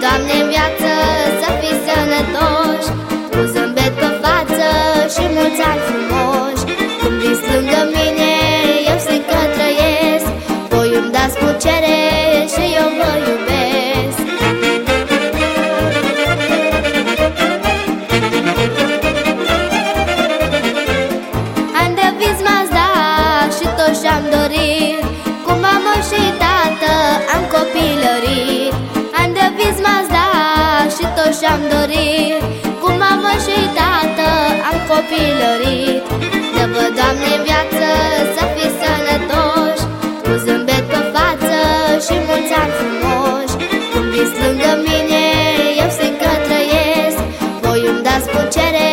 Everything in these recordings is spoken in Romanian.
Doamne, în viață să fii sănătoși. cere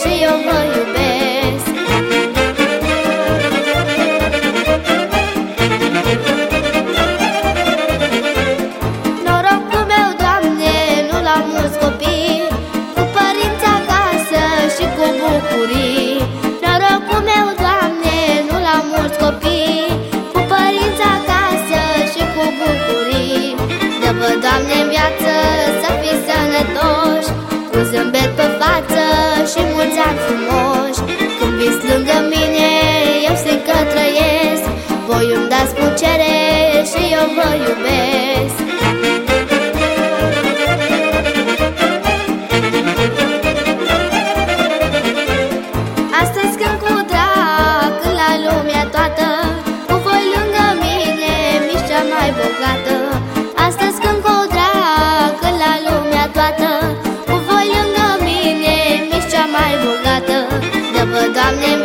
și eu vă iubesc. Norocul meu, Doamne, nu l-am copii Cu părinți acasă și cu bucurii. Norocul meu, Doamne, nu l-am copii Cu părinți acasă și cu bucurii. Dă-vă, viață să fii sănătoși Cu zâmbet pe față I'll